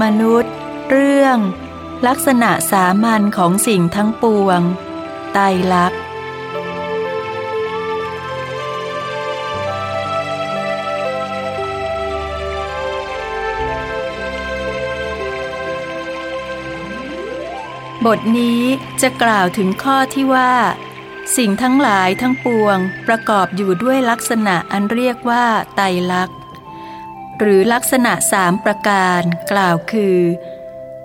ผู้มือมนุษย์ เรื่อง ลักษณะสามัญของสิ่งทั้งปวง ไตรลักษณ์บทนี้จะกล่าวถึงข้อที่ว่า สิ่งทั้งหลายทั้งปวงประกอบอยู่ด้วยลักษณะอันเรียกว่าไตรลักษณ์ หรือลักษณะสามประการกล่าวคือ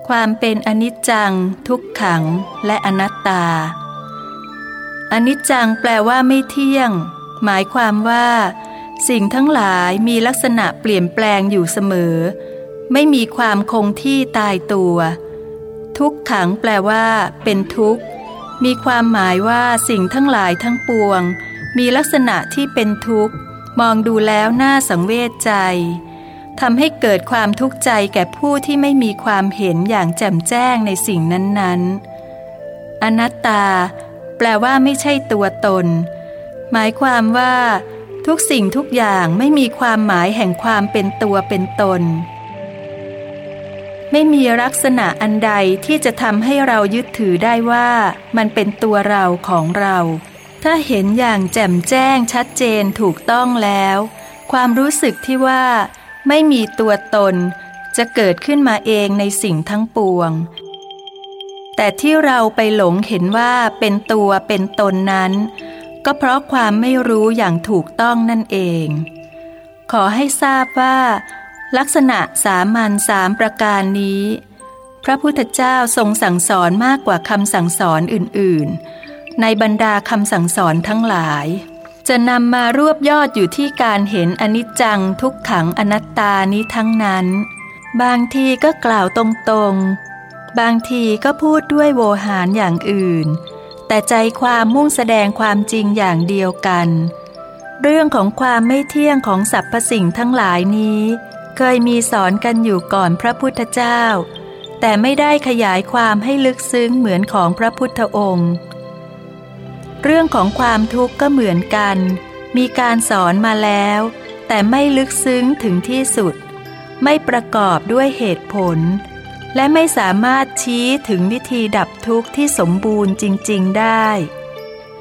ความเป็นอนิจจัง ทุกขัง และอนัตตา อนิจจังแปลว่าไม่เที่ยง หมายความว่า สิ่งทั้งหลายมีลักษณะเปลี่ยนแปลงอยู่เสมอ ไม่มีความคงที่ตายตัว ทุกขังแปลว่า เป็นทุกข์ มีความหมายว่าสิ่งทั้งหลายทั้งปวง มีลักษณะที่เป็นทุกข์มองดูแล้วน่าสังเวชใจ ทำให้เกิดความทุกข์ใจแก่ผู้ที่ไม่มีความเห็นอย่างแจ่มแจ้งในสิ่งนั้นๆ อนัตตา แปลว่าไม่ใช่ตัวตน หมายความว่า ทุกสิ่งทุกอย่างไม่มีความหมายแห่งความเป็นตัวเป็นตน ไม่มีลักษณะอันใดที่จะทำให้เรายึดถือได้ว่ามันเป็นตัวเราของเรา ถ้าเห็นอย่างแจ่มแจ้งชัดเจนถูกต้องแล้ว ความรู้สึกที่ว่า ไม่มีตัวตนจะเกิดขึ้นมาเองในสิ่งทั้งปวง แต่ที่เราไปหลงเห็นว่าเป็นตัวเป็นตนนั้น ก็เพราะความไม่รู้อย่างถูกต้องนั่นเอง ขอให้ทราบว่า ลักษณะสามัญสามประการนี้ พระพุทธเจ้าทรงสั่งสอนมากกว่าคำสั่งสอนอื่น ๆ ในบรรดาคำสั่งสอนทั้งหลาย จะนำมารวบยอดอยู่ที่การเห็นอนิจจังทุกขังอนัตตานี้ทั้งนั้น บางทีก็กล่าวตรงๆ บางทีก็พูดด้วยโวหารอย่างอื่น แต่ใจความมุ่งแสดงความจริงอย่างเดียวกัน เรื่องของความไม่เที่ยงของสรรพสิ่งทั้งหลายนี้ เคยมีสอนกันอยู่ก่อนพระพุทธเจ้า แต่ไม่ได้ขยายความให้ลึกซึ้งเหมือนของพระพุทธองค์ เรื่องของความทุกข์ก็เหมือนกัน มีการสอนมาแล้ว แต่ไม่ลึกซึ้งถึงที่สุด ไม่ประกอบด้วยเหตุผล และไม่สามารถชี้ถึงวิธีดับทุกข์ที่สมบูรณ์จริง ๆ ได้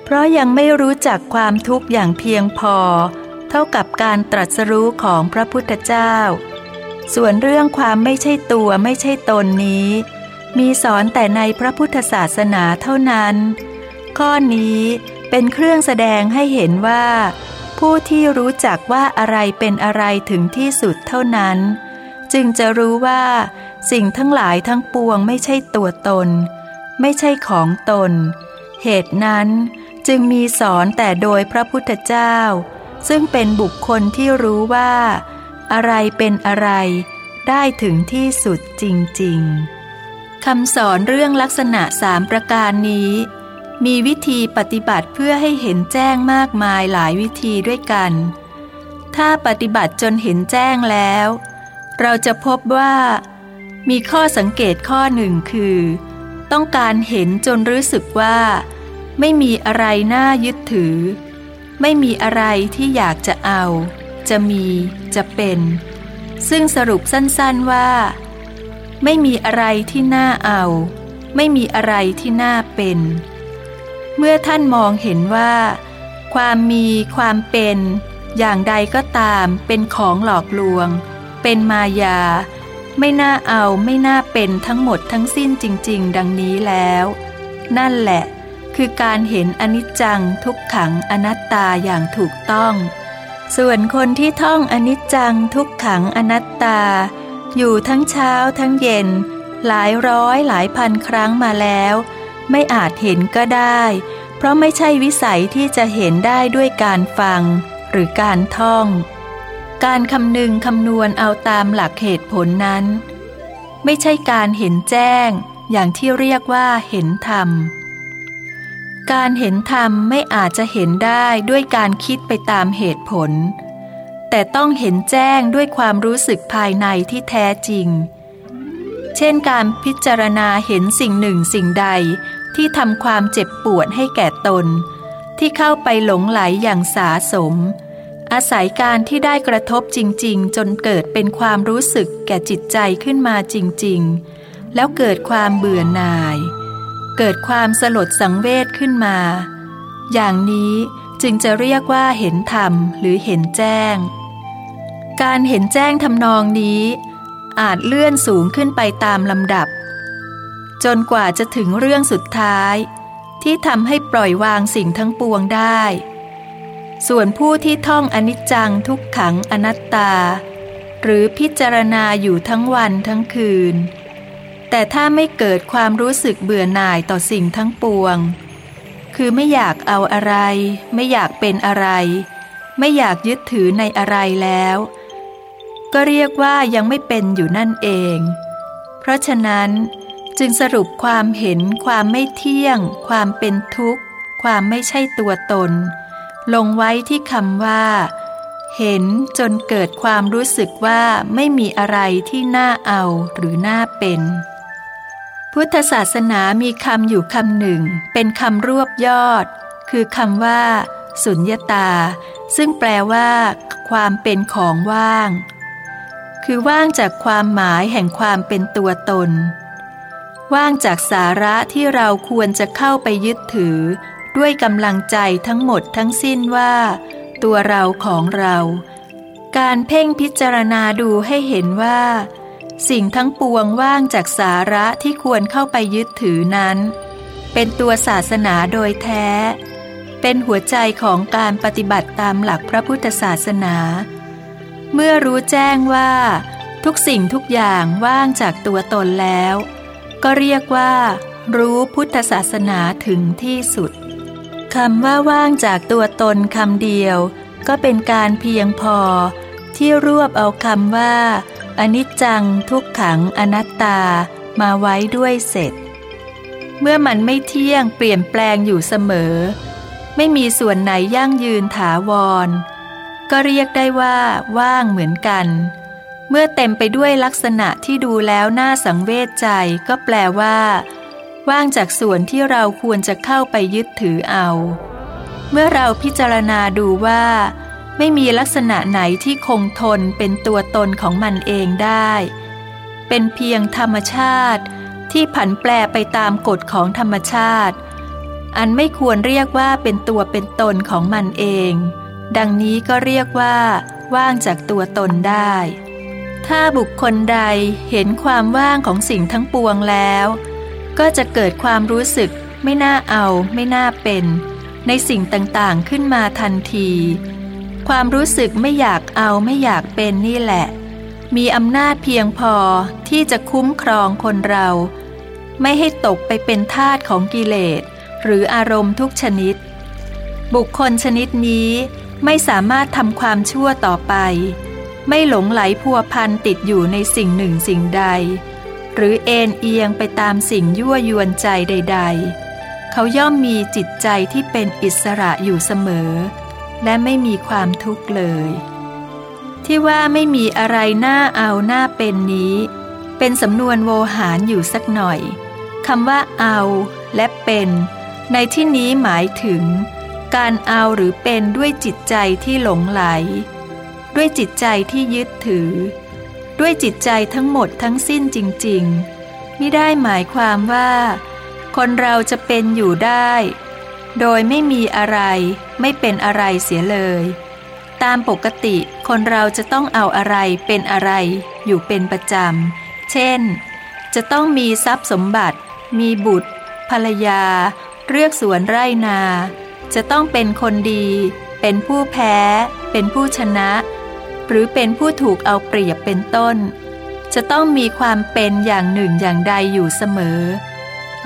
เพราะยังไม่รู้จักความทุกข์อย่างเพียงพอ เท่ากับการตรัสรู้ของพระพุทธเจ้า ส่วนเรื่องความไม่ใช่ตัวไม่ใช่ตนนี้ มีสอนแต่ในพระพุทธศาสนาเท่านั้น ข้อนี้เป็นเครื่องแสดงให้เห็นว่า ผู้ที่รู้จักว่าอะไรเป็นอะไรถึงที่สุดเท่านั้น จึงจะรู้ว่า สิ่งทั้งหลายทั้งปวงไม่ใช่ตัวตน ไม่ใช่ของตน เหตุนั้นจึงมีสอนแต่โดยพระพุทธเจ้า ซึ่งเป็นบุคคลที่รู้ว่า อะไรเป็นอะไร ได้ถึงที่สุดจริง ๆคำสอนเรื่องลักษณะสามประการนี้ มีวิธีปฏิบัติเพื่อให้เห็นแจ้งมากมายหลายวิธีด้วยกัน ถ้าปฏิบัติจนเห็นแจ้งแล้ว เราจะพบว่า มีข้อสังเกตข้อหนึ่งคือ ต้องการเห็นจนรู้สึกว่า ไม่มีอะไรน่ายึดถือ ไม่มีอะไรที่อยากจะเอา จะมี จะเป็น ซึ่งสรุปสั้นๆว่า ไม่มีอะไรที่น่าเอา ไม่มีอะไรที่น่าเป็น เมื่อท่านมองเห็นว่า ความมีความเป็น อย่างใดก็ตามเป็นของหลอกลวง เป็นมายา ไม่น่าเอาไม่น่าเป็นทั้งหมดทั้งสิ้นจริง ๆ ดังนี้แล้ว นั่นแหละ คือการเห็นอนิจจังทุกขังอนัตตาอย่างถูกต้อง ส่วนคนที่ท่องอนิจจังทุกขังอนัตตา อยู่ทั้งเช้าทั้งเย็น หลายร้อยหลายพันครั้งมาแล้ว ไม่อาจเห็นก็ได้ เพราะไม่ใช่วิสัยที่จะเห็นได้ด้วยการฟังหรือการท่อง การคำนึงคำนวณเอาตามหลักเหตุผลนั้น ไม่ใช่การเห็นแจ้ง อย่างที่เรียกว่าเห็นธรรม การเห็นธรรมไม่อาจจะเห็นได้ด้วยการคิดไปตามเหตุผล แต่ต้องเห็นแจ้งด้วยความรู้สึกภายในที่แท้จริงเช่นการพิจารณาเห็นสิ่งหนึ่งสิ่งใด ที่ทำความเจ็บปวดให้แก่ตน ที่เข้าไปหลงไหลอย่างสาสม อาศัยการที่ได้กระทบจริง ๆ จนเกิดเป็นความรู้สึกแก่จิตใจขึ้นมาจริง ๆ แล้วเกิดความเบื่อหน่าย เกิดความสลดสังเวชขึ้นมา อย่างนี้จึงจะเรียกว่าเห็นธรรมหรือเห็นแจ้ง การเห็นแจ้งทำนองนี้ อาจเลื่อนสูงขึ้นไปตามลำดับ จนกว่าจะถึงเรื่องสุดท้าย ที่ทำให้ปล่อยวางสิ่งทั้งปวงได้ ส่วนผู้ที่ท่องอนิจจังทุกขังอนัตตา หรือพิจารณาอยู่ทั้งวันทั้งคืน แต่ถ้าไม่เกิดความรู้สึกเบื่อหน่ายต่อสิ่งทั้งปวง คือไม่อยากเอาอะไร ไม่อยากเป็นอะไร ไม่อยากยึดถือในอะไรแล้ว ก็เรียกว่ายังไม่เป็นอยู่นั่นเอง เพราะฉะนั้น จึงสรุปความเห็นความไม่เที่ยง ความเป็นทุกข์ ความไม่ใช่ตัวตน ลงไว้ที่คำว่า เห็นจนเกิดความรู้สึกว่าไม่มีอะไรที่น่าเอาหรือน่าเป็น พุทธศาสนามีคำอยู่คำหนึ่ง เป็นคำรวบยอด คือคำว่า สุญญตา ซึ่งแปลว่า ความเป็นของว่าง คือว่างจากความหมายแห่งความเป็นตัวตน ว่างจากสาระที่เราควรจะเข้าไปยึดถือ ด้วยกำลังใจทั้งหมดทั้งสิ้นว่า ตัวเราของเรา การเพ่งพิจารณาดูให้เห็นว่า สิ่งทั้งปวงว่างจากสาระที่ควรเข้าไปยึดถือนั้น เป็นตัวศาสนาโดยแท้ เป็นหัวใจของการปฏิบัติตามหลักพระพุทธศาสนา เมื่อรู้แจ้งว่า ทุกสิ่งทุกอย่างว่างจากตัวตนแล้ว ก็เรียกว่า รู้พุทธศาสนาถึงที่สุดคำว่าว่างจากตัวตนคำเดียว ก็เป็นการเพียงพอ ที่รวบเอาคำว่า อนิจจังทุกขังอนัตตามาไว้ด้วยเสร็จ เมื่อมันไม่เที่ยงเปลี่ยนแปลงอยู่เสมอ ไม่มีส่วนไหนยั่งยืนถาวร ก็เรียกได้ว่า ว่างเหมือนกัน เมื่อเต็มไปด้วยลักษณะที่ดูแล้วน่าสังเวชใจก็แปลว่า ว่างจากส่วนที่เราควรจะเข้าไปยึดถือเอา เมื่อเราพิจารณาดูว่า ไม่มีลักษณะไหนที่คงทนเป็นตัวตนของมันเองได้ เป็นเพียงธรรมชาติ ที่ผันแปรไปตามกฎของธรรมชาติ อันไม่ควรเรียกว่าเป็นตัวเป็นตนของมันเอง ดังนี้ก็เรียกว่า ว่างจากตัวตนได้ ถ้าบุคคลใดเห็นความว่างของสิ่งทั้งปวงแล้ว ก็จะเกิดความรู้สึกไม่น่าเอาไม่น่าเป็น ในสิ่งต่างๆขึ้นมาทันที ความรู้สึกไม่อยากเอาไม่อยากเป็นนี่แหละ มีอำนาจเพียงพอที่จะคุ้มครองคนเรา ไม่ให้ตกไปเป็นทาสของกิเลส หรืออารมณ์ทุกชนิด บุคคลชนิดนี้ไม่สามารถทำความชั่วต่อไป ไม่หลงไหลพัวพันติดอยู่ในสิ่งหนึ่งสิ่งใด หรือเอ็นเอียงไปตามสิ่งยั่วยวนใจใด ๆ เขาย่อมมีจิตใจที่เป็นอิสระอยู่เสมอ และไม่มีความทุกข์เลย ที่ว่าไม่มีอะไรน่าเอาหน้าเป็นนี้ เป็นสำนวนโวหารอยู่สักหน่อยคำว่าเอาและเป็น ในที่นี้หมายถึง การเอาหรือเป็นด้วยจิตใจที่หลงไหล ด้วยจิตใจที่ยึดถือ ด้วยจิตใจทั้งหมดทั้งสิ้นจริงๆไม่ได้หมายความว่า คนเราจะเป็นอยู่ได้ โดยไม่มีอะไรไม่เป็นอะไรเสียเลย ตามปกติคนเราจะต้องเอาอะไรเป็นอะไร อยู่เป็นประจำ เช่น จะต้องมีทรัพย์สมบัติ มีบุตร ภรรยา เลือกสวนไร่นา จะต้องเป็นคนดี เป็นผู้แพ้ เป็นผู้ชนะ หรือเป็นผู้ถูกเอาเปรียบเป็นต้น จะต้องมีความเป็นอย่างหนึ่งอย่างใดอยู่เสมอ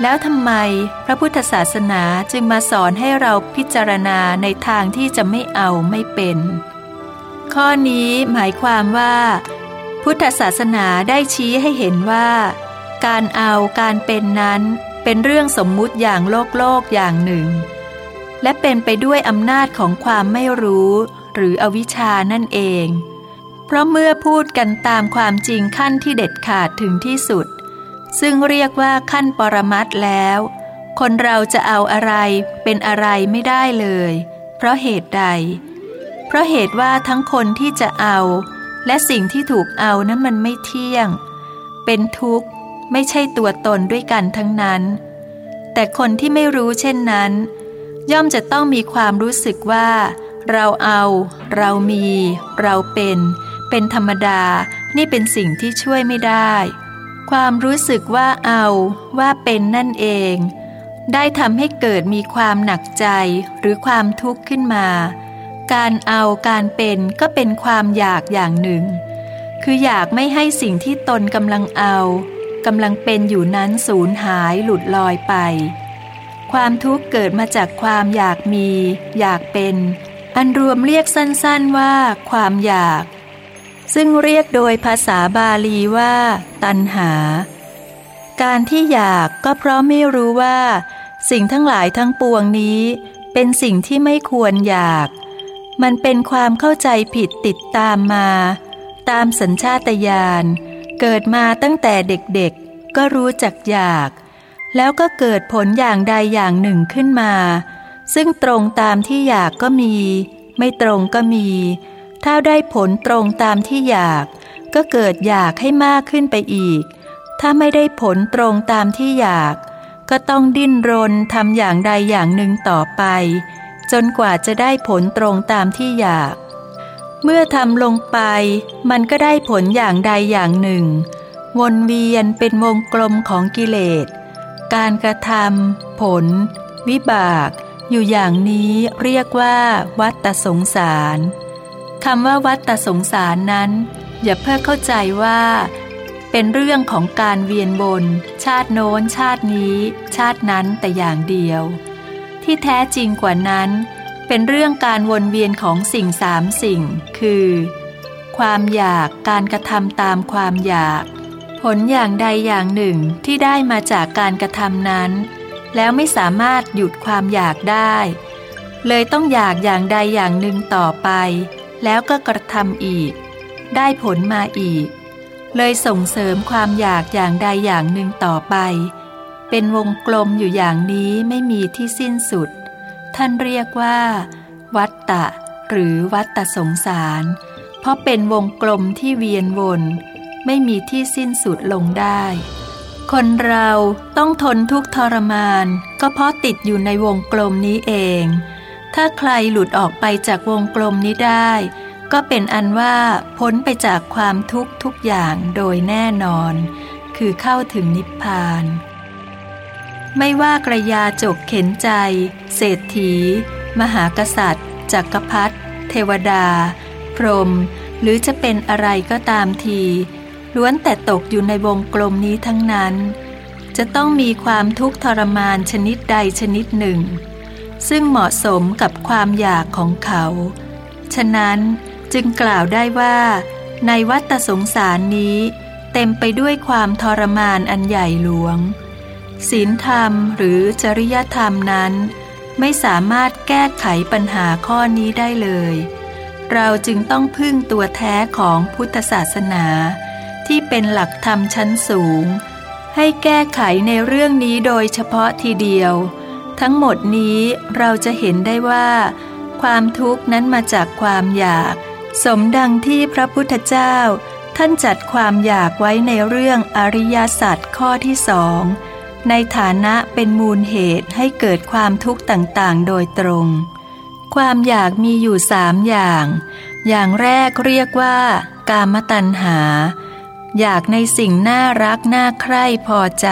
แล้วทำไมพระพุทธศาสนาจึงมาสอนให้เราพิจารณาในทางที่จะไม่เอาไม่เป็น ข้อนี้หมายความว่า พุทธศาสนาได้ชี้ให้เห็นว่า การเอาการเป็นนั้นเป็นเรื่องสมมุติอย่างโลกโลกอย่างหนึ่ง และเป็นไปด้วยอำนาจของความไม่รู้ หรืออวิชานั่นเอง เพราะเมื่อพูดกันตามความจริงขั้นที่เด็ดขาดถึงที่สุด ซึ่งเรียกว่าขั้นปรมัตแล้ว คนเราจะเอาอะไรเป็นอะไรไม่ได้เลย เพราะเหตุใด เพราะเหตุว่าทั้งคนที่จะเอา และสิ่งที่ถูกเอานั้นมันไม่เที่ยง เป็นทุกข์ไม่ใช่ตัวตนด้วยกันทั้งนั้น แต่คนที่ไม่รู้เช่นนั้น ย่อมจะต้องมีความรู้สึกว่า เราเอา เรามี เราเป็น เป็นธรรมดานี่เป็นสิ่งที่ช่วยไม่ได้ ความรู้สึกว่าเอาว่าเป็นนั่นเอง ได้ทำให้เกิดมีความหนักใจหรือความทุกข์ขึ้นมา การเอาการเป็นก็เป็นความอยากอย่างหนึ่ง คืออยากไม่ให้สิ่งที่ตนกำลังเอากำลังเป็นอยู่นั้นสูญหายหลุดลอยไป ความทุกข์เกิดมาจากความอยากมี อยากเป็น อันรวมเรียกสั้นๆว่า ความอยาก ซึ่งเรียกโดยภาษาบาลีว่า ตัณหา การที่อยากก็เพราะไม่รู้ว่า สิ่งทั้งหลายทั้งปวงนี้ เป็นสิ่งที่ไม่ควรอยาก มันเป็นความเข้าใจผิดติดตามมา ตามสัญชาตญาณเกิดมาตั้งแต่เด็กๆ ก็รู้จักอยาก แล้วก็เกิดผลอย่างใดอย่างหนึ่งขึ้นมา ซึ่งตรงตามที่อยากก็มี ไม่ตรงก็มี ถ้าได้ผลตรงตามที่อยาก ก็เกิดอยากให้มากขึ้นไปอีก ถ้าไม่ได้ผลตรงตามที่อยาก ก็ต้องดิ้นรนทำอย่างใดอย่างหนึ่งต่อไป จนกว่าจะได้ผลตรงตามที่อยาก เมื่อทำลงไป มันก็ได้ผลอย่างใดอย่างหนึ่ง วนเวียนเป็นวงกลมของกิเลส การกระทำผล วิบาก อยู่อย่างนี้เรียกว่าวัตตสงสาร คำว่าวัตตสงสารนั้น อย่าเพิ่งเข้าใจว่า เป็นเรื่องของการเวียนบน ชาติโน้น ชาตินี้ ชาตินั้นแต่อย่างเดียว ที่แท้จริงกว่านั้น เป็นเรื่องการวนเวียนของสิ่งสามสิ่ง คือ ความอยากการกระทำตามความอยาก ผลอย่างใดอย่างหนึ่งที่ได้มาจากการกระทำนั้น แล้วไม่สามารถหยุดความอยากได้ เลยต้องอยากอย่างใดอย่างหนึ่งต่อไป แล้วก็กระทำอีก ได้ผลมาอีก เลยส่งเสริมความอยากอย่างใดอย่างหนึ่งต่อไป เป็นวงกลมอยู่อย่างนี้ไม่มีที่สิ้นสุด ท่านเรียกว่า วัตตะ หรือวัตตะสงสาร เพราะเป็นวงกลมที่เวียนวน ไม่มีที่สิ้นสุดลงได้ คนเราต้องทนทุกทรมาน ก็เพราะติดอยู่ในวงกลมนี้เอง ถ้าใครหลุดออกไปจากวงกลมนี้ได้ ก็เป็นอันว่าพ้นไปจากความทุกข์ทุกอย่างโดยแน่นอน คือเข้าถึงนิพพาน ไม่ว่ากระยาจกเข็นใจ เศรษฐี มหากษัตริย์ จักรพรรดิเทวดา พรหมหรือจะเป็นอะไรก็ตามทีล้วนแต่ตกอยู่ในวงกลมนี้ทั้งนั้น จะต้องมีความทุกข์ทรมานชนิดใดชนิดหนึ่ง ซึ่งเหมาะสมกับความอยากของเขา ฉะนั้นจึงกล่าวได้ว่า ในวัฏสงสารนี้ เต็มไปด้วยความทรมานอันใหญ่หลวง ศีลธรรมหรือจริยธรรมนั้น ไม่สามารถแก้ไขปัญหาข้อนี้ได้เลย เราจึงต้องพึ่งตัวแท้ของพุทธศาสนา ที่เป็นหลักธรรมชั้นสูง ให้แก้ไขในเรื่องนี้โดยเฉพาะทีเดียว ทั้งหมดนี้เราจะเห็นได้ว่า ความทุกข์นั้นมาจากความอยาก สมดังที่พระพุทธเจ้า ท่านจัดความอยากไว้ในเรื่องอริยสัจข้อที่สองในฐานะเป็นมูลเหตุให้เกิดความทุกข์ต่างๆ โดยตรง ความอยากมีอยู่สามอย่าง อย่างแรกเรียกว่า กามตัณหา อยากในสิ่งน่ารักน่าใคร่พอใจ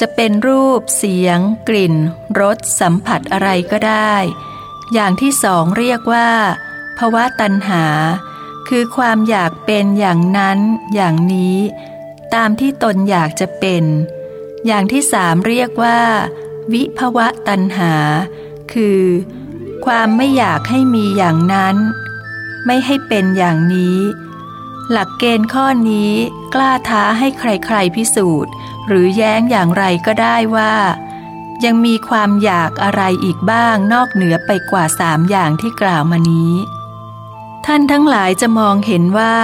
จะเป็นรูป เสียง กลิ่น รส สัมผัสอะไรก็ได้ อย่างที่สองเรียกว่าภวะตัณหา คือความอยากเป็นอย่างนั้น อย่างนี้ ตามที่ตนอยากจะเป็น อย่างที่สามเรียกว่า วิภวะตัณหา คือ ความไม่อยากให้มีอย่างนั้น ไม่ให้เป็นอย่างนี้ หลักเกณฑ์ข้อนี้กล้าท้าให้ใครๆพิสูจน์ หรือแย้งอย่างไรก็ได้ว่า ยังมีความอยากอะไรอีกบ้างนอกเหนือไปกว่าสามอย่างที่กล่าวมานี้ ท่านทั้งหลายจะมองเห็นว่า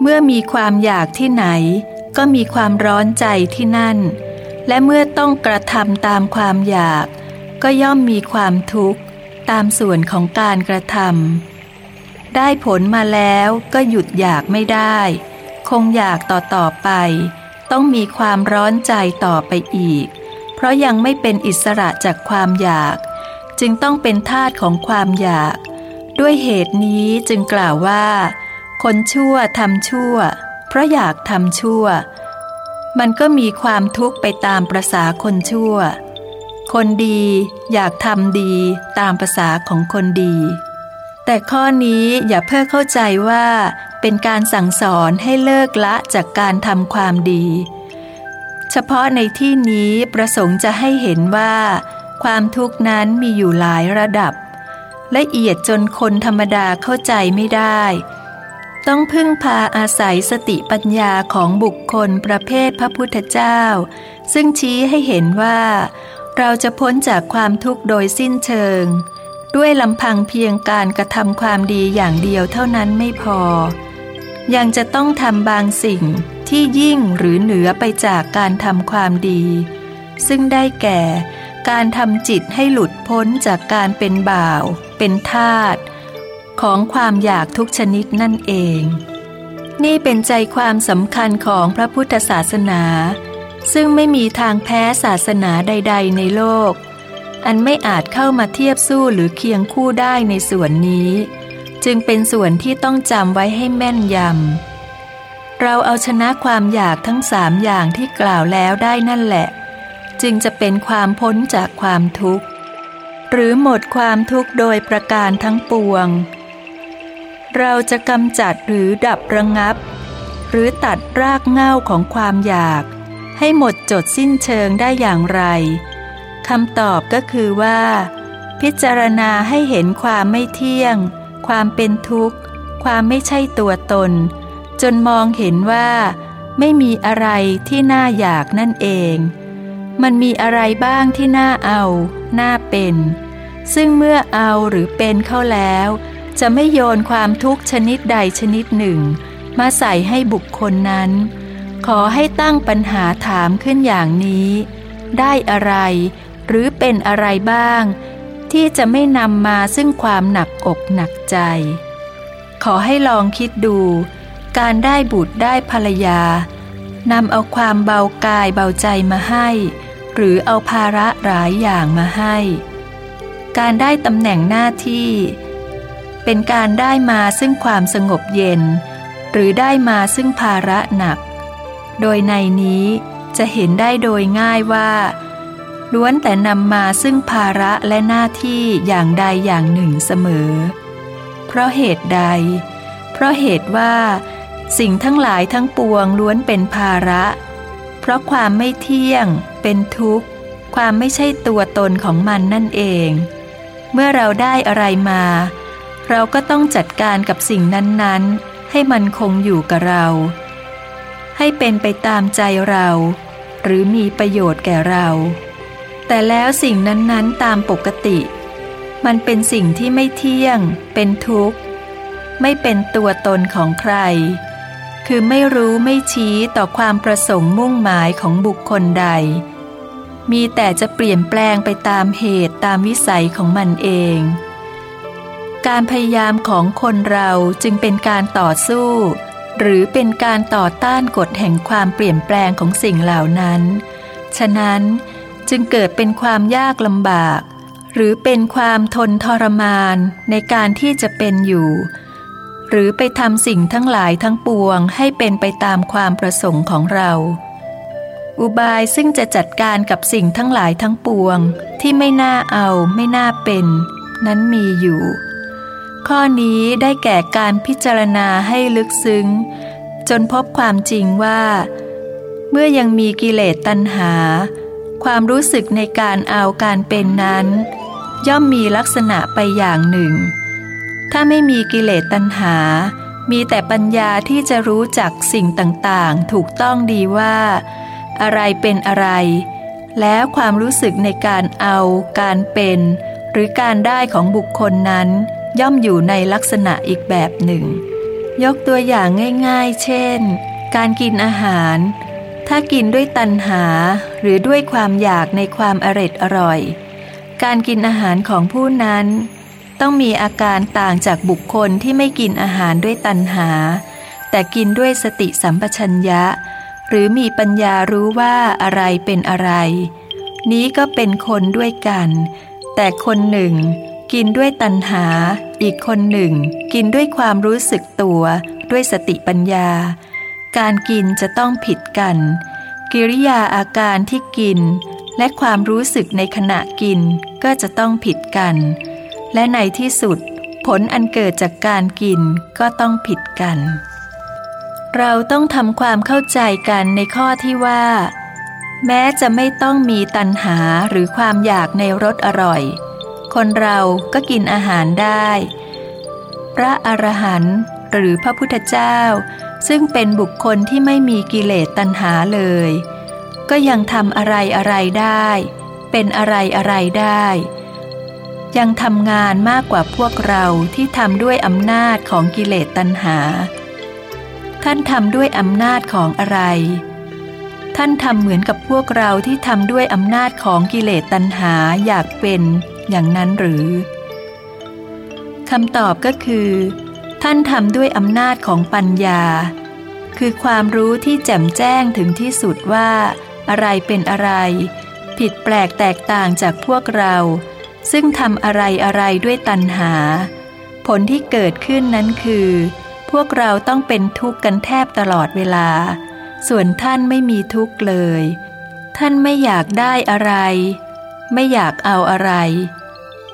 เมื่อมีความอยากที่ไหน ก็มีความร้อนใจที่นั่น และเมื่อต้องกระทำตามความอยาก ก็ย่อมมีความทุกข์ตามส่วนของการกระทำได้ผลมาแล้วก็หยุดอยากไม่ได้ คงอยากต่อต่อไป ต้องมีความร้อนใจต่อไปอีก เพราะยังไม่เป็นอิสระจากความอยาก จึงต้องเป็นทาสของความอยาก ด้วยเหตุนี้จึงกล่าวว่า คนชั่วทำชั่ว เพราะอยากทำชั่ว มันก็มีความทุกข์ไปตามประษาคนชั่ว คนดีอยากทำดีตามประษาของคนดีแต่ข้อนี้อย่าเพิ่งเข้าใจว่า เป็นการสั่งสอนให้เลิกละจากการทำความดี เฉพาะในที่นี้ประสงค์จะให้เห็นว่า ความทุกข์นั้นมีอยู่หลายระดับ ละเอียดจนคนธรรมดาเข้าใจไม่ได้ ต้องพึ่งพาอาศัยสติปัญญาของบุคคลประเภทพระพุทธเจ้า ซึ่งชี้ให้เห็นว่า เราจะพ้นจากความทุกข์โดยสิ้นเชิงด้วยลำพังเพียงการกระทำความดีอย่างเดียวเท่านั้นไม่พอ ยังจะต้องทำบางสิ่งที่ยิ่งหรือเหนือไปจากการทำความดี ซึ่งได้แก่ การทำจิตให้หลุดพ้นจากการเป็นบ่าว เป็นทาตของความอยากทุกชนิดนั่นเอง นี่เป็นใจความสำคัญของพระพุทธศาสนา ซึ่งไม่มีทางแพ้ศาสนาใด ๆ ในโลก อันไม่อาจเข้ามาเทียบสู้หรือเคียงคู่ได้ในส่วนนี้ จึงเป็นส่วนที่ต้องจำไว้ให้แม่นยำ เราเอาชนะความอยากทั้งสามอย่างที่กล่าวแล้วได้นั่นแหละ จึงจะเป็นความพ้นจากความทุกข์ หรือหมดความทุกข์โดยประการทั้งปวง เราจะกำจัดหรือดับระงับ หรือตัดรากเหง้าของความอยาก ให้หมดจดสิ้นเชิงได้อย่างไรคำตอบก็คือว่า พิจารณาให้เห็นความไม่เที่ยง ความเป็นทุกข์ ความไม่ใช่ตัวตน จนมองเห็นว่า ไม่มีอะไรที่น่าอยากนั่นเอง มันมีอะไรบ้างที่น่าเอา น่าเป็น ซึ่งเมื่อเอาหรือเป็นเข้าแล้ว จะไม่โยนความทุกข์ชนิดใดชนิดหนึ่ง มาใส่ให้บุคคลนั้น ขอให้ตั้งปัญหาถามขึ้นอย่างนี้ ได้อะไร หรือเป็นอะไรบ้าง ที่จะไม่นำมาซึ่งความหนักอกหนักใจ ขอให้ลองคิดดู การได้บุตรได้ภรรยานำเอาความเบากายเบาใจมาให้ หรือเอาภาระหลายอย่างมาให้ การได้ตำแหน่งหน้าที่ เป็นการได้มาซึ่งความสงบเย็น หรือได้มาซึ่งภาระหนัก โดยในนี้จะเห็นได้โดยง่ายว่า ล้วนแต่นำมาซึ่งภาระและหน้าที่อย่างใดอย่างหนึ่งเสมอ เพราะเหตุใด เพราะเหตุว่า สิ่งทั้งหลายทั้งปวงล้วนเป็นภาระ เพราะความไม่เที่ยง เป็นทุกข์ ความไม่ใช่ตัวตนของมันนั่นเอง เมื่อเราได้อะไรมา เราก็ต้องจัดการกับสิ่งนั้นๆ ให้มันคงอยู่กับเรา ให้เป็นไปตามใจเรา หรือมีประโยชน์แก่เรา แต่แล้วสิ่งนั้นๆตามปกติ มันเป็นสิ่งที่ไม่เที่ยง เป็นทุกข์ ไม่เป็นตัวตนของใคร คือไม่รู้ไม่ชี้ต่อความประสงค์มุ่งหมายของบุคคลใด มีแต่จะเปลี่ยนแปลงไปตามเหตุตามวิสัยของมันเอง การพยายามของคนเราจึงเป็นการต่อสู้ หรือเป็นการต่อต้านกฎแห่งความเปลี่ยนแปลงของสิ่งเหล่านั้น ฉะนั้น จึงเกิดเป็นความยากลำบาก หรือเป็นความทนทรมานในการที่จะเป็นอยู่ หรือไปทำสิ่งทั้งหลายทั้งปวงให้เป็นไปตามความประสงค์ของเรา อุบายซึ่งจะจัดการกับสิ่งทั้งหลายทั้งปวงที่ไม่น่าเอาไม่น่าเป็น นั้นมีอยู่ ข้อนี้ได้แก่การพิจารณาให้ลึกซึ้ง จนพบความจริงว่า เมื่อยังมีกิเลสตัณหา ความรู้สึกในการเอาการเป็นนั้น ย่อมมีลักษณะไปอย่างหนึ่ง ถ้าไม่มีกิเลสตัณหา มีแต่ปัญญาที่จะรู้จักสิ่งต่างๆ ถูกต้องดีว่า อะไรเป็นอะไร แล้วความรู้สึกในการเอา การเป็น หรือการได้ของบุคคลนั้น ย่อมอยู่ในลักษณะอีกแบบหนึ่ง ยกตัวอย่างง่าย ๆ เช่น การกินอาหาร ถ้ากินด้วยตัณหาหรือด้วยความอยากในความอร็ดอร่อย การกินอาหารของผู้นั้น ต้องมีอาการต่างจากบุคคลที่ไม่กินอาหารด้วยตัณหา แต่กินด้วยสติสัมปชัญญะ หรือมีปัญญารู้ว่าอะไรเป็นอะไร นี้ก็เป็นคนด้วยกัน แต่คนหนึ่ง กินด้วยตัณหา อีกคนหนึ่ง กินด้วยความรู้สึกตัว ด้วยสติปัญญา การกินจะต้องผิดกัน กิริยาอาการที่กิน และความรู้สึกในขณะกินก็จะต้องผิดกัน และในที่สุด ผลอันเกิดจากการกินก็ต้องผิดกัน เราต้องทำความเข้าใจกันในข้อที่ว่า แม้จะไม่ต้องมีตัณหาหรือความอยากในรสอร่อย คนเราก็กินอาหารได้ พระอรหันต์หรือพระพุทธเจ้า ซึ่งเป็นบุคคลที่ไม่มีกิเลสตัณหาเลย ก็ยังทำอะไรอะไรได้ เป็นอะไรอะไรได้ ยังทำงานมากกว่าพวกเราที่ทำด้วยอำนาจของกิเลสตัณหา ท่านทำด้วยอำนาจของอะไร ท่านทำเหมือนกับพวกเราที่ทำด้วยอำนาจของกิเลสตัณหาอยากเป็นอย่างนั้นหรือคำตอบก็คือ ท่านทำด้วยอำนาจของปัญญา คือความรู้ที่แจ่มแจ้งถึงที่สุดว่า อะไรเป็นอะไร ผิดแปลกแตกต่างจากพวกเรา ซึ่งทำอะไรอะไรด้วยตัณหา ผลที่เกิดขึ้นนั้นคือ พวกเราต้องเป็นทุกข์กันแทบตลอดเวลา ส่วนท่านไม่มีทุกข์เลย ท่านไม่อยากได้อะไร ไม่อยากเอาอะไร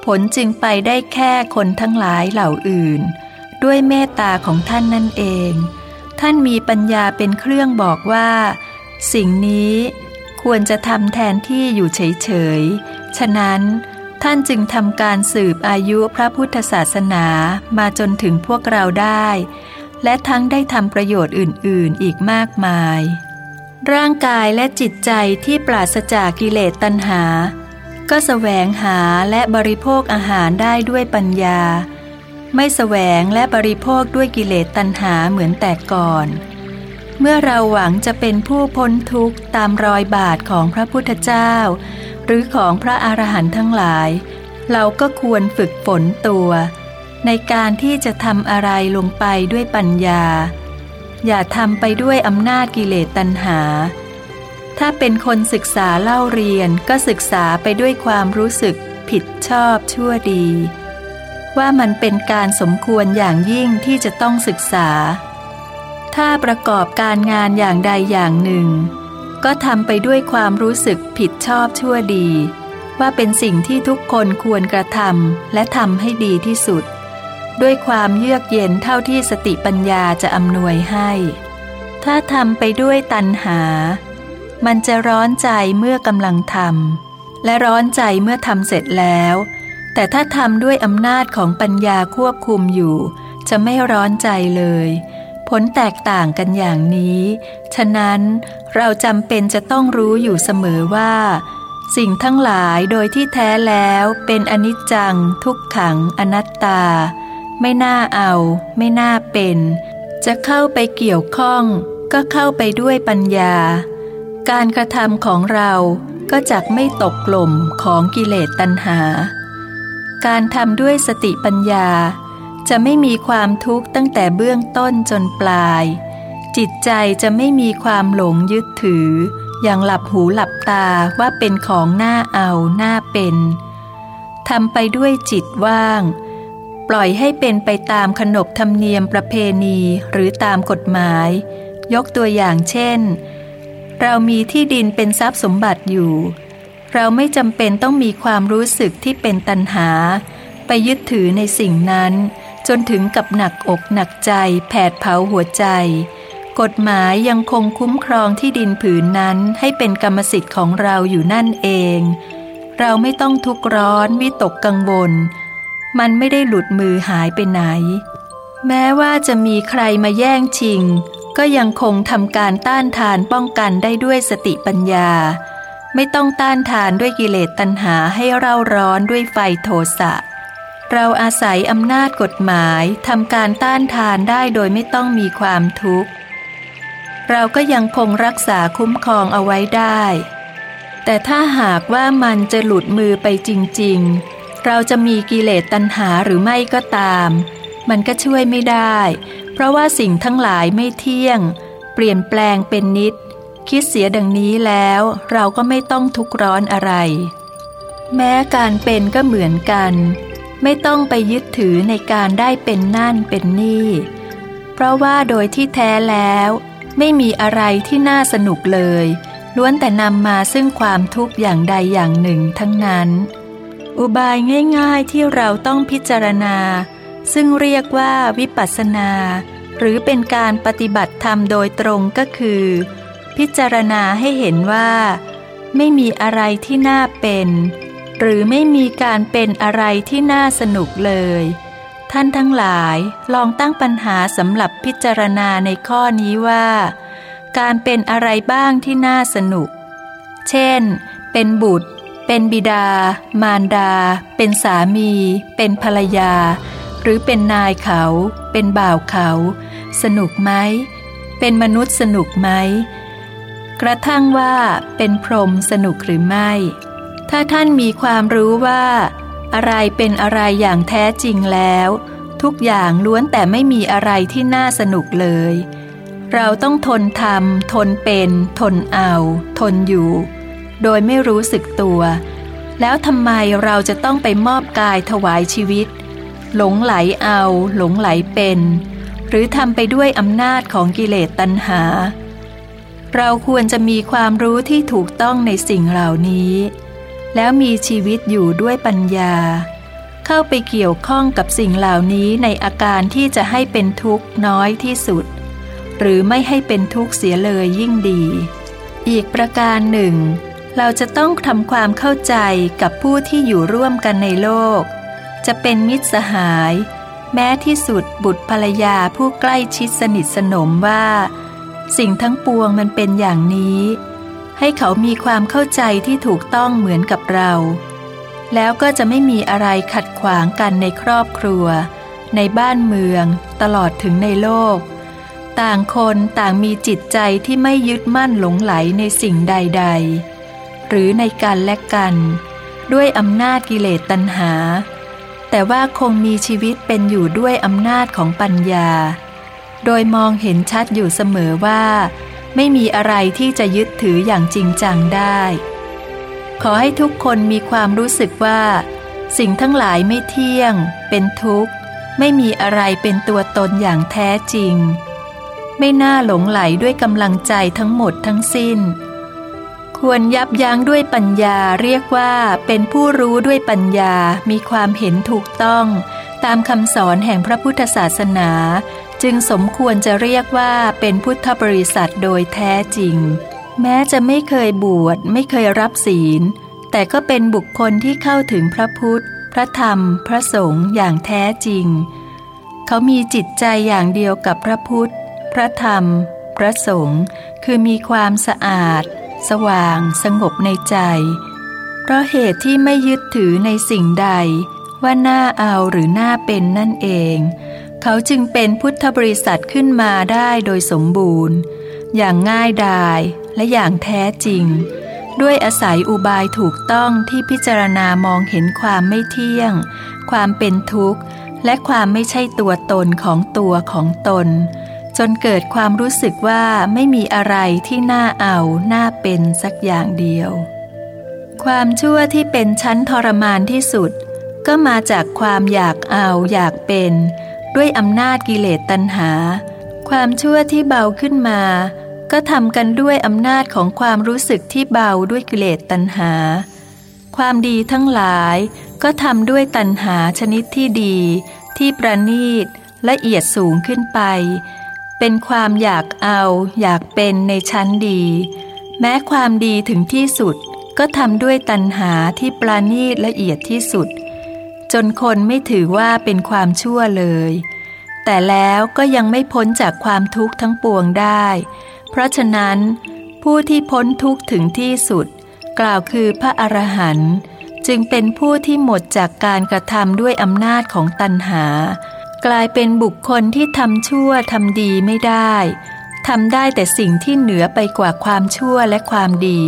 ผลจึงไปได้แค่คนทั้งหลายเหล่าอื่น ด้วยเมตตาของท่านนั่นเอง ท่านมีปัญญาเป็นเครื่องบอกว่า สิ่งนี้ควรจะทำแทนที่อยู่เฉยๆ ฉะนั้นท่านจึงทำการสืบอายุพระพุทธศาสนามาจนถึงพวกเราได้ และทั้งได้ทำประโยชน์อื่นๆอีกมากมาย ร่างกายและจิตใจที่ปราศจากกิเลสตัณหา ก็แสวงหาและบริโภคอาหารได้ด้วยปัญญา ไม่แสวงและบริโภคด้วยกิเลสตัณหาเหมือนแต่ก่อน เมื่อเราหวังจะเป็นผู้พ้นทุกข์ตามรอยบาทของพระพุทธเจ้า หรือของพระอรหันต์ทั้งหลาย เราก็ควรฝึกฝนตัว ในการที่จะทำอะไรลงไปด้วยปัญญา อย่าทำไปด้วยอำนาจกิเลสตัณหา ถ้าเป็นคนศึกษาเล่าเรียนก็ศึกษาไปด้วยความรู้สึกผิดชอบชั่วดี ว่ามันเป็นการสมควรอย่างยิ่งที่จะต้องศึกษา ถ้าประกอบการงานอย่างใดอย่างหนึ่ง ก็ทำไปด้วยความรู้สึกผิดชอบชั่วดี ว่าเป็นสิ่งที่ทุกคนควรกระทำและทำให้ดีที่สุด ด้วยความเยือกเย็นเท่าที่สติปัญญาจะอำนวยให้ ถ้าทำไปด้วยตัณหา มันจะร้อนใจเมื่อกำลังทำและร้อนใจเมื่อทำเสร็จแล้ว แต่ถ้าทำด้วยอำนาจของปัญญาควบคุมอยู่ จะไม่ร้อนใจเลย ผลแตกต่างกันอย่างนี้ ฉะนั้นเราจำเป็นจะต้องรู้อยู่เสมอว่า สิ่งทั้งหลายโดยที่แท้แล้วเป็นอนิจจัง ทุกขังอนัตตา ไม่น่าเอา ไม่น่าเป็น จะเข้าไปเกี่ยวข้อง ก็เข้าไปด้วยปัญญา การกระทำของเราก็จักไม่ตกกล่มของกิเลสตัณหา การทำด้วยสติปัญญา จะไม่มีความทุกข์ตั้งแต่เบื้องต้นจนปลาย จิตใจจะไม่มีความหลงยึดถือ อย่างหลับหูหลับตาว่าเป็นของหน้าเอาหน้าเป็นทำไปด้วยจิตว่าง ปล่อยให้เป็นไปตามขนบธรรมเนียมประเพณีหรือตามกฎหมาย ยกตัวอย่างเช่น เรามีที่ดินเป็นทรัพย์สมบัติอยู่ เราไม่จำเป็นต้องมีความรู้สึกที่เป็นตันหา ไปยึดถือในสิ่งนั้น จนถึงกับหนักอกหนักใจแผดเผาหัวใจ กฎหมายยังคงคุ้มครองที่ดินผืนนั้นให้เป็นกรรมสิทธิ์ของเราอยู่นั่นเอง เราไม่ต้องทุกข์ร้อนวิตกกังวล มันไม่ได้หลุดมือหายไปไหน แม้ว่าจะมีใครมาแย่งชิง ก็ยังคงทำการต้านทานป้องกันได้ด้วยสติปัญญา ไม่ต้องต้านทานด้วยกิเลสตัณหาให้เร่าร้อนด้วยไฟโทสะ เราอาศัยอำนาจกฎหมายทำการต้านทานได้โดยไม่ต้องมีความทุกข์ เราก็ยังคงรักษาคุ้มครองเอาไว้ได้ แต่ถ้าหากว่ามันจะหลุดมือไปจริงเราจะมีกิเลสตัณหาหรือไม่ก็ตาม มันก็ช่วยไม่ได้ เพราะว่าสิ่งทั้งหลายไม่เที่ยง เปลี่ยนแปลงเป็นนิด คิดเสียดังนี้แล้วเราก็ไม่ต้องทุกข์ร้อนอะไร แม้การเป็นก็เหมือนกัน ไม่ต้องไปยึดถือในการได้เป็นนั่นเป็นนี่ เพราะว่าโดยที่แท้แล้ว ไม่มีอะไรที่น่าสนุกเลย ล้วนแต่นำมาซึ่งความทุกข์อย่างใดอย่างหนึ่งทั้งนั้น อุบายง่าย ๆที่เราต้องพิจารณา ซึ่งเรียกว่าวิปัสสนา หรือเป็นการปฏิบัติธรรมโดยตรงก็คือ พิจารณาให้เห็นว่า ไม่มีอะไรที่น่าเป็น หรือไม่มีการเป็นอะไรที่น่าสนุกเลย ท่านทั้งหลายลองตั้งปัญหาสำหรับพิจารณาในข้อนี้ว่า การเป็นอะไรบ้างที่น่าสนุก เช่น เป็นบุตร เป็นบิดา มารดา เป็นสามี เป็นภรรยา หรือเป็นนายเขา เป็นบ่าวเขา สนุกไหม เป็นมนุษย์สนุกไหม กระทั่งว่าเป็นพรหมสนุกหรือไม่ ถ้าท่านมีความรู้ว่า อะไรเป็นอะไรอย่างแท้จริงแล้ว ทุกอย่างล้วนแต่ไม่มีอะไรที่น่าสนุกเลย เราต้องทนทำทนเป็น ทนเอา ทนอยู่ โดยไม่รู้สึกตัว แล้วทำไมเราจะต้องไปมอบกายถวายชีวิต หลงไหลเอา หลงไหลเป็น หรือทำไปด้วยอำนาจของกิเลสตัณหา เราควรจะมีความรู้ที่ถูกต้องในสิ่งเหล่านี้ แล้วมีชีวิตอยู่ด้วยปัญญา เข้าไปเกี่ยวข้องกับสิ่งเหล่านี้ในอาการที่จะให้เป็นทุกข์น้อยที่สุด หรือไม่ให้เป็นทุกข์เสียเลยยิ่งดี อีกประการหนึ่ง เราจะต้องทำความเข้าใจกับผู้ที่อยู่ร่วมกันในโลก จะเป็นมิตรสหาย แม้ที่สุดบุตรภรรยาผู้ใกล้ชิดสนิทสนมว่า สิ่งทั้งปวงมันเป็นอย่างนี้ ให้เขามีความเข้าใจที่ถูกต้องเหมือนกับเรา แล้วก็จะไม่มีอะไรขัดขวางกันในครอบครัว ในบ้านเมือง ตลอดถึงในโลก ต่างคนต่างมีจิตใจที่ไม่ยึดมั่นหลงไหลในสิ่งใด ๆ หรือในกันและกัน ด้วยอำนาจกิเลสตัณหา แต่ว่าคงมีชีวิตเป็นอยู่ด้วยอำนาจของปัญญา โดยมองเห็นชัดอยู่เสมอว่า ไม่มีอะไรที่จะยึดถืออย่างจริงจังได้ ขอให้ทุกคนมีความรู้สึกว่า สิ่งทั้งหลายไม่เที่ยง เป็นทุกข์ ไม่มีอะไรเป็นตัวตนอย่างแท้จริง ไม่น่าหลงไหลด้วยกำลังใจทั้งหมดทั้งสิ้น ควรยับยั้งด้วยปัญญาเรียกว่าเป็นผู้รู้ด้วยปัญญามีความเห็นถูกต้องตามคำสอนแห่งพระพุทธศาสนา จึงสมควรจะเรียกว่าเป็นพุทธบริษัทโดยแท้จริง แม้จะไม่เคยบวชไม่เคยรับศีล แต่ก็เป็นบุคคลที่เข้าถึงพระพุทธ พระธรรม พระสงฆ์อย่างแท้จริง เขามีจิตใจอย่างเดียวกับพระพุทธ พระธรรม พระสงฆ์คือมีความสะอาด สว่าง สงบในใจ เพราะเหตุที่ไม่ยึดถือในสิ่งใด ว่าน่าเอาหรือน่าเป็นนั่นเอง เขาจึงเป็นพุทธบริษัทขึ้นมาได้โดยสมบูรณ์ อย่างง่ายดายและอย่างแท้จริง ด้วยอาศัยอุบายถูกต้องที่พิจารณามองเห็นความไม่เที่ยง ความเป็นทุกข์ และความไม่ใช่ตัวตนของตัวของตน จนเกิดความรู้สึกว่าไม่มีอะไรที่น่าเอา น่าเป็นสักอย่างเดียว ความชั่วที่เป็นชั้นทรมานที่สุด ก็มาจากความอยากเอาอยากเป็น ด้วยอำนาจกิเลสตัณหา ความชั่วที่เบาขึ้นมา ก็ทำกันด้วยอำนาจของความรู้สึกที่เบาด้วยกิเลสตัณหา ความดีทั้งหลายก็ทำด้วยตัณหาชนิดที่ดี ที่ประณีตละเอียดสูงขึ้นไป เป็นความอยากเอาอยากเป็นในชั้นดี แม้ความดีถึงที่สุดก็ทำด้วยตัณหาที่ปราณีตละเอียดที่สุด จนคนไม่ถือว่าเป็นความชั่วเลย แต่แล้วก็ยังไม่พ้นจากความทุกข์ทั้งปวงได้ เพราะฉะนั้น ผู้ที่พ้นทุกข์ถึงที่สุด กล่าวคือพระอรหันต์จึงเป็นผู้ที่หมดจากการกระทำด้วยอำนาจของตัณหา กลายเป็นบุคคลที่ทำชั่วทำดีไม่ได้ทำได้แต่สิ่งที่เหนือไปกว่าความชั่วและความดี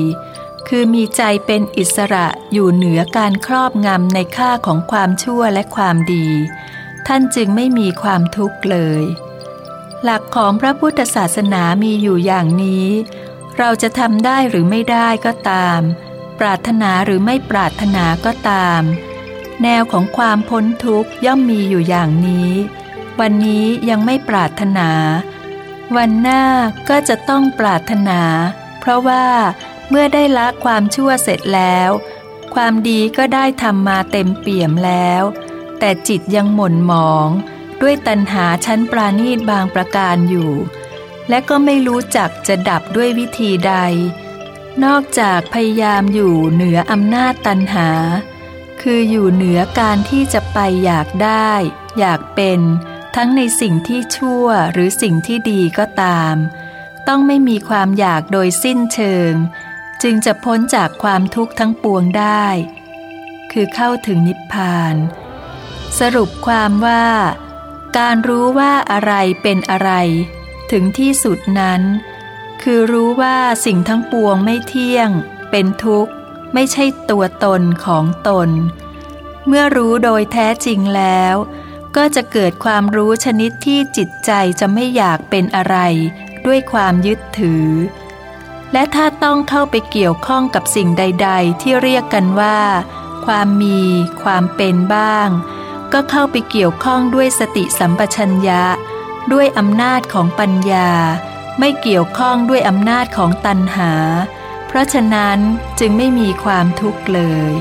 คือมีใจเป็นอิสระอยู่เหนือการครอบงำในค่าของความชั่วและความดี ท่านจึงไม่มีความทุกข์เลย หลักของพระพุทธศาสนามีอยู่อย่างนี้ เราจะทำได้หรือไม่ได้ก็ตาม ปรารถนาหรือไม่ปรารถนาก็ตาม แนวของความพ้นทุกข์ย่อมมีอยู่อย่างนี้ วันนี้ยังไม่ปรารถนา วันหน้าก็จะต้องปรารถนา เพราะว่า มื่อได้ละความชั่วเสร็จแล้ว ความดีก็ได้ทำมาเต็มเปี่ยมแล้ว แต่จิตยังหม่นหมอง ด้วยตัณหาชั้นปราณีตบางประการอยู่ และก็ไม่รู้จักจะดับด้วยวิธีใด นอกจากพยายามอยู่เหนืออำนาจตัณหา คืออยู่เหนือการที่จะไปอยากได้ อยากเป็นทั้งในสิ่งที่ชั่วหรือสิ่งที่ดีก็ตาม ต้องไม่มีความอยากโดยสิ้นเชิง จึงจะพ้นจากความทุกข์ทั้งปวงได้ คือเข้าถึงนิพพาน สรุปความว่า การรู้ว่าอะไรเป็นอะไร ถึงที่สุดนั้น คือรู้ว่าสิ่งทั้งปวงไม่เที่ยง เป็นทุกข์ ไม่ใช่ตัวตนของตน เมื่อรู้โดยแท้จริงแล้ว ก็จะเกิดความรู้ชนิดที่จิตใจจะไม่อยากเป็นอะไร ด้วยความยึดถือ และถ้าต้องเข้าไปเกี่ยวข้องกับสิ่งใด ๆ ที่เรียกกันว่า ความมี ความเป็นบ้าง ก็เข้าไปเกี่ยวข้องด้วยสติสัมปชัญญะ ด้วยอำนาจของปัญญา ไม่เกี่ยวข้องด้วยอำนาจของตัณหา เพราะฉะนั้นจึงไม่มีความทุกข์เลย